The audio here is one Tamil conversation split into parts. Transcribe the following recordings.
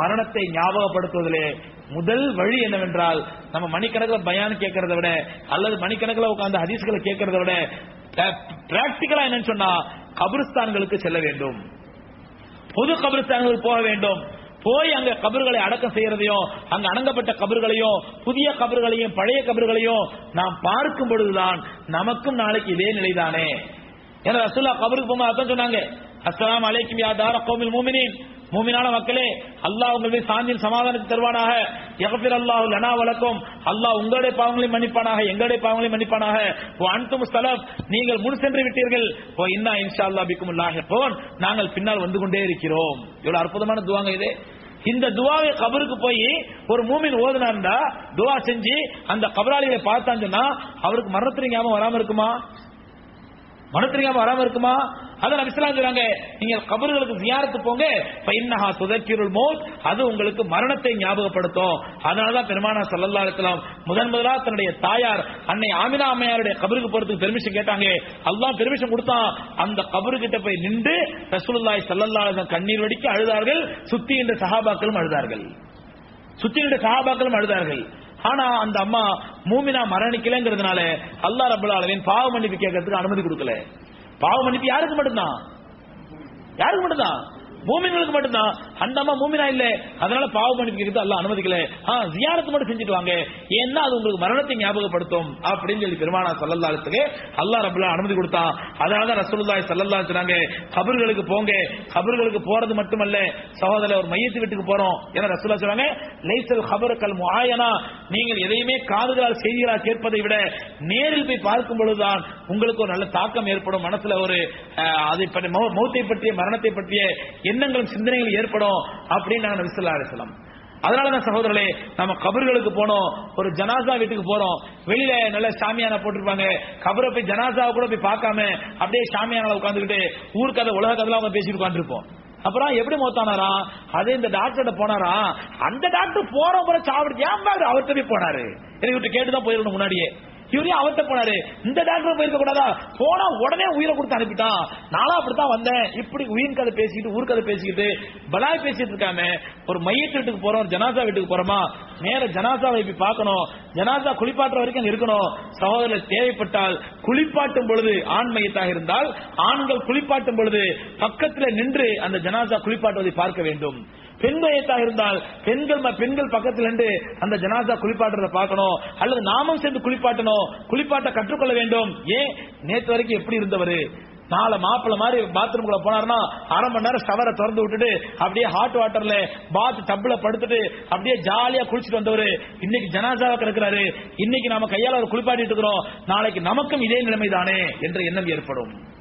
மரணத்தை ஞாபகப்படுத்துவதிலே முதல் வழி என்னவென்றால் நம்ம மணிக்கணக்கில் பயான் கேட்கறத விட அல்லது மணிக்கணக்கில் உட்கார்ந்து ஹதீஸ்களை கேட்கறத விட பிராக்டிக்கலா என்னன்னு சொன்னா கபிரிஸ்தான்களுக்கு செல்ல வேண்டும். பொது கபிரிஸ்தான்களுக்கு போக வேண்டும். போய் அங்க கபர்களை அடக்கம் செய்யறதையும் அங்க அடங்கப்பட்ட கபர்களையும் புதிய கபர்களையும் பழைய கபர்களையும் நாம் பார்க்கும் பொழுதுதான் நமக்கும் நாளைக்கு இதே நிலைதானே. ஏன்னா ரசூல்லா கபருக்கு போகும்போது அதான் சொன்னாங்க அஸ்லாம் அலைக்கும் யா தார கௌமில் மூமினின். மூமினான மக்களே அல்லாஹ் உங்களுடைய சாந்தியில் சமாதானத்தை தருவானாக. எகபிர் அல்லாஹ் லனா வழக்கம் அல்லாஹ் உங்களுடைய பாவங்களை மன்னிப்பானாக எங்களுடைய பாவங்களை மன்னிப்பானாக. ஓ அன்தும் சலப் நீங்கள் முன் சென்று விட்டீர்கள். ஓ இன்னா இன்ஷா அல்லாஹ் பிக்கும் போன் நாங்கள் பின்னால் வந்து கொண்டே இருக்கிறோம். இவ்வளவு அற்புதமான துவாங்க இது. இந்த துவாவை கபருக்கு போய் ஒரு மூமின் ஓதுனா துவா செஞ்சு அந்த கபராளிகளை பார்த்தாங்கன்னா சொன்னா அவருக்கு மரணத்திற்கு ஞாபகம் வராம இருக்குமா? மரணத்தின் ஞாபகம் வராம இருக்குமா? அதான் நபி ஸல்லல்லாஹு சொல்றாங்க நீங்க கபர்களுக்கு ஜியாரத்து போங்க ஃபைன்னஹா சுதக்கிருள் மௌத் அது உங்களுக்கு மரணத்தை ஞாபகப்படுத்தும். அதனாலதான் பெருமானா சல்லல்லா இருக்கலாம் முதன் முதலா தன்னுடைய தாயார் அன்னை ஆமினா அம்மையாருடைய கபருக்கு போறதுக்கு பெர்மிஷன் கேட்டாங்க. அல்லா பெர்மிஷன் கொடுத்தான். அந்த கபரு கிட்ட போய் நின்று ரசூலுல்லாய் சல்லல்லா கண்ணீர் வடிக்க அழுதார்கள். சுத்தி இந்த சஹாபாக்களும் அழுதார்கள். சுத்தி இருந்த சஹாபாக்களும் அழுதார்கள். ஆனா அந்த அம்மா மூமினா மரணிக்கலங்கிறதுனால அல்லாஹ் ரப்பல் ஆலமீன் பாவ மன்னிப்பு கேட்கறதுக்கு அனுமதி கொடுக்கல. பாவ மன்னிப்பு யாருக்கு மட்டும்தான்? யாருக்கு மட்டும்தான்? மூமின்களுக்கு மட்டும்தான். அந்த அம்மா மூமினா இல்ல. அதனால பாவ மன்னிப்பு அல்ல அனுமதிக்கல. ஆ ஜியாரத்து மட்டும் செஞ்சுட்டு வாங்க ஏன்னா அது உங்களுக்கு மரணத்தை ஞாபகப்படுத்தும். அப்படின்னு சொல்லி பெருமானா சல்லல்லாத்துக்கு அல்லா அல்லாஹ் ரபுல்லா அனுமதி கொடுத்தான். அதனால தான் சல்லல்லா சொன்னாங்க கபர்களுக்கு போங்க. கபர்களுக்கு போறது மட்டுமல்ல. சகோதரர் ஒரு மையத்து வீட்டுக்கு போறோம். ஏன்னா ரசூல்லா சொன்னாங்க லைசல் கபருக்கல் முஆயனா. நீங்கள் எதையுமே காதுகளால் செய்திகளால் கேட்பதை விட நேரில் போய் பார்க்கும் பொழுதுதான் உங்களுக்கு ஒரு நல்ல தாக்கம் ஏற்படும். மனசுல ஒரு அதை பற்றி மௌத்தை பற்றிய மரணத்தை பற்றிய எண்ணங்களும் சிந்தனைகள் ஏற்படும் அப்படின்னு நாங்க நபி ஸல்லல்லாஹு அதனால தான் சகோதரர்களே நம்ம கபர்களுக்கு போனோம் ஒரு ஜனாசா வீட்டுக்கு போறோம். வெளியில நல்ல சாமியான போட்டிருப்பாங்க. கபரை போய் ஜனாசாவை கூட போய் பார்க்காம அப்படியே சாமியான உட்காந்துக்கிட்டு ஊர் கதை உலக கதை அவங்க பேசிட்டு உட்காந்துருப்போம் அப்புறம் எப்படி மோத்தானாரா? அதே இந்த டாக்டர்கிட்ட போனாரா? அந்த டாக்டர் போற போற சாப்பிட்டு ஏன் பாரு அவர்கிட்ட போய் போனாரு. எனக்கு கேட்டுதான் போயிருக்கணும் முன்னாடியே. இவரே அவத்த போனாரு. இந்த டாக்டர் போயிருக்க கூடாதா? போனா உடனே உயிரை கொடுத்து அனுப்பிட்டான். நானும் அப்படித்தான் வந்தேன். இப்படி உயிர் கதை பேசிக்கிட்டு ஊர் கதை பேசிக்கிட்டு பலாய் பேசிட்டு இருக்காம ஒரு மையத்து வீட்டுக்கு போறோம் ஜனாசா வீட்டுக்கு போறோமா? நேர ஜனாசாவை வைப்பி பார்க்கணும். ஜனாசா குளிப்பாட்டுற வரைக்கும் அங்க இருக்கணும். சகோதரர் தேவைப்பட்டால் குளிப்பாட்டும் பொழுது ஆண் மையத்தாக இருந்தால் ஆண்கள் குளிப்பாட்டும் பொழுது பக்கத்துல நின்று அந்த ஜனாசா குளிப்பாட்டுவதை பார்க்க வேண்டும். பெண் மையத்தாக இருந்தால் பெண்கள் ம- பெண்கள் பக்கத்தில் அந்த ஜனாசா குளிப்பாட்டுறத பார்க்கணும். அல்லது நாமும் சேர்ந்து குளிப்பாட்டணும். குளிப்பாட்ட கற்றுக்கொள்ள வேண்டும். ஏன்? நேற்று வரைக்கும் எப்படி இருந்தவர்? நாளை மாப்பிள்ள மாதிரி பாத்ரூம் குள்ள போனாருன்னா அரை மணி நேரம் ஷவரை திறந்து விட்டுட்டு அப்படியே ஹாட் வாட்டர்ல பாத் டப்புல படுத்துட்டு அப்படியே ஜாலியா குளிச்சுட்டு வந்தவர். இன்னைக்கு ஜனாசாவை கிடக்குறாரு இன்னைக்கு நாம கையால ஒரு குளிப்பாட்டிட்டு இருக்கிறோம். நாளைக்கு நமக்கும் இதே நிலைமை தானே என்ற எண்ணம் ஏற்படும்.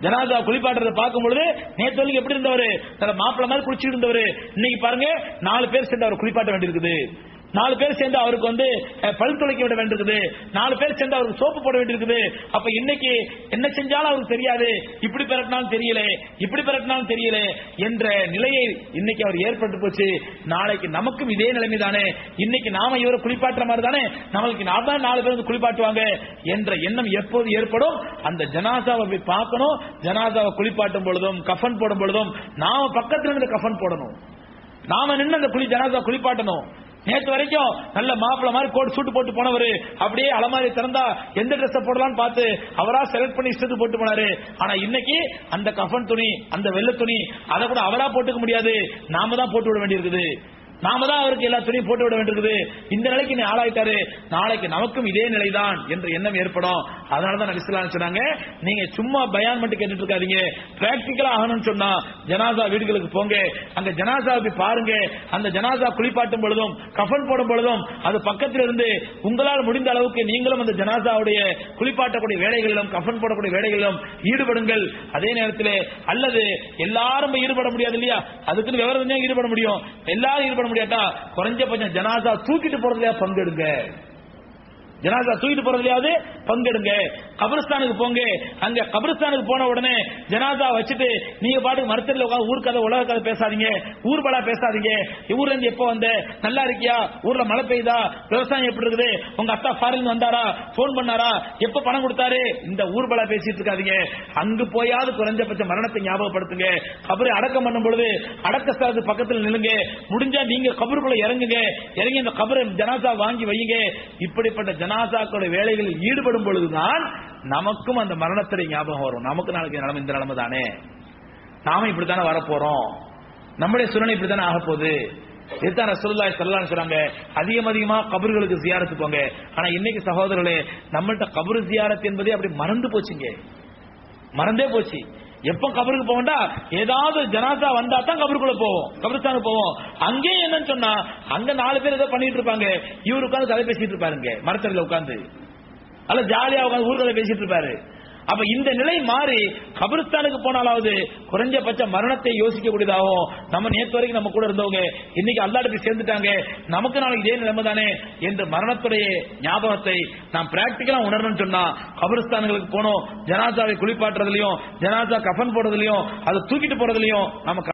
ஜனாதா குளிப்பாட்டுறத பார்க்கும் பொழுது நேற்று வரைக்கும் எப்படி இருந்தவர்? தன மாப்பிள்ள மாதிரி குளிச்சுட்டு இருந்தவர். இன்னைக்கு பாருங்க நாலு பேர் சேர்ந்து அவர் குளிப்பாட்ட வேண்டியிருக்குது. நாலு பேர் சேர்ந்து அவருக்கு வந்து பல் துளைக்க விட வேண்டியிருக்குது. நாலு பேர் சேர்ந்து அவருக்கு சோப்பு போட வேண்டியிருக்குது. அப்ப இன்னைக்கு என்ன செஞ்சாலும் அவருக்கு தெரியாது. இப்படி பிறட்டினாலும் தெரியல இப்படி பிறட்டினாலும் தெரியல என்ற நிலையை இன்னைக்கு அவர் ஏற்பட்டு போச்சு. நாளைக்கு நமக்கும் இதே நிலைமை தானே. இன்னைக்கு நாம இவரை குளிப்பாட்டுற மாதிரி தானே. நம்மளுக்கு நாம தான் நாலு பேர் வந்து குளிப்பாட்டுவாங்க என்ற எண்ணம் எப்போது ஏற்படும்? அந்த ஜனாசாவை போய் பார்க்கணும். ஜனாசாவை குளிப்பாட்டும் பொழுதும் கஃபன் போடும் பொழுதும் நாம பக்கத்துல இருந்து கஃபன் போடணும். நாம நின்று அந்த குளி ஜனாசா குளிப்பாட்டணும். நேற்று வரைக்கும் நல்ல மாப்பிள மாதிரி கோட் சூட்டு போட்டு போனவர். அப்படியே அலமாரி திறந்தா எந்த ட்ரெஸ் போடலாம்னு பார்த்து அவரா செலக்ட் பண்ணி இஷ்டத்துக்கு போட்டு போனாரு. ஆனா இன்னைக்கு அந்த கஃபன் துணி அந்த வெள்ளை துணி அதை கூட அவரா போட்டுக்க முடியாது. நாம தான் போட்டு விட வேண்டியிருக்குது. நாம தான் அவருக்கு எல்லா துணியும் போட்டு விட வேண்டியிருக்குது. இந்த நிலைக்கு நீ ஆளாயிட்டாரு. நாளைக்கு நமக்கும் இதே நிலைதான் என்ற எண்ணம் ஏற்படும். அதனாலதான் நபி சொன்னாங்க. நீங்க சும்மா பயான் மட்டும் கேட்டுட்டு இருக்காதீங்க. பிராக்டிக்கலா ஆகணும்னு சொன்னா ஜனாசா வீடுகளுக்கு போங்க. அங்க ஜனாசா பாருங்க. அந்த ஜனாசா குளிப்பாட்டும் பொழுதும் கஃன் போடும் பொழுதும் அது பக்கத்துல இருந்து உங்களால் முடிந்த அளவுக்கு நீங்களும் அந்த ஜனாசாவுடைய குளிப்பாட்டக்கூடிய வேலைகளிலும் கஃன் போடக்கூடிய வேலைகளிலும் ஈடுபடுங்கள். அதே நேரத்தில் அல்லது எல்லாரும் ஈடுபட முடியாது இல்லையா? அதுக்குன்னு விவரம் ஈடுபட முடியும். எல்லாரும் ஈடுபட முடியாட்டா குறைஞ்சபட்சம் ஜனாசா தூக்கிட்டு போறதுலயா பங்கெடுங்க? ஜனாசா தூக்கிட்டு போறதுலயாவது பங்கெடுங்க. கபரிஸ்தானுக்கு போங்க. அங்க கபிரஸ்தானுக்கு போன உடனே ஜனாதா வச்சுட்டு நீங்க பாட்டுக்கு மருத்துவ உட்காந்து ஊர் கதை உலக கதை பேசாதீங்க. ஊர்பலா பேசாதீங்க. ஊர்ல இருந்து எப்போ வந்த? நல்லா இருக்கியா? ஊர்ல மழை பெய்யுதா? விவசாயம் எப்படி இருக்குது? உங்க அத்தா ஃபாரின் வந்தாரா? போன் பண்ணாரா? எப்ப பணம் கொடுத்தாரு? இந்த ஊர்பலா பேசிட்டு இருக்காதீங்க. அங்கு போயாவது குறைஞ்சபட்ச மரணத்தை ஞாபகப்படுத்துங்க. கபரை அடக்கம் பண்ணும் பொழுது அடக்க ஸ்தலத்து பக்கத்தில் நிலுங்க முடிஞ்சா நீங்க கபருக்குள்ள இறங்குங்க. இறங்கி இந்த கபரை ஜனாசா வாங்கி வையுங்க. இப்படிப்பட்ட ஜனாசாக்களுடைய வேலைகளில் ஈடுபடும் பொழுதுதான் நமக்கும் அந்த மரணத்துடைய ஞாபகம் வரும். நமக்கு நாளைக்கு நிலைமை இந்த நிலைமை தானே? நாம இப்படித்தானே வரப்போறோம். நம்முடைய சூழ்நிலை இப்படித்தானே ஆக போகுது. இதுதான் ரசூலுல்லாஹி ஸல்லல்லாஹு அலைஹி அதிகம் அதிகமா கபர்களுக்கு ஜியாரத்து போங்க. ஆனா இன்னைக்கு சகோதரர்களே நம்மள்ட்ட கபரு ஜியாரத்து என்பதே அப்படி மறந்து போச்சுங்க. மறந்தே போச்சு. எப்ப கபருக்கு போகண்டா ஏதாவது ஜனாசா வந்தா தான் கபருக்குள்ள போவோம். கபருஸ்தானுக்கு போவோம். அங்கேயும் என்னன்னு சொன்னா அங்க நாலு பேர் ஏதோ பண்ணிட்டு இருப்பாங்க. இவரு உட்காந்து தலை பேசிட்டு இருப்பாருங்க. மரத்தடியில உட்காந்து அல்ல ஜாலியா உட்காந்து ஊர்களை பேசிட்டு இருப்பாரு. அப்ப இந்த நிலை மாறி கபிரிஸ்தானுக்கு போனாலாவது குறைஞ்சபட்ச மரணத்தை யோசிக்க கூடியதாகவும் நம்ம நேற்று வரைக்கும் நம்ம கூட இருந்தவங்க இன்னைக்கு அல்லாட போய் சேர்ந்துட்டாங்க நமக்கு நாளைக்கு இதே நிலைமை தானே என்று மரணத்துடைய ஞாபகத்தை நாம் பிராக்டிக்கலா உணரணும்னு சொன்னா கபிரிஸ்தான்களுக்கு போனோம் ஜனாசாவை குளிப்பாட்டுறதுலயும் ஜனாசா கஃபன் போடுறதுலயும் அதை தூக்கிட்டு போறதுலயும் நமக்கு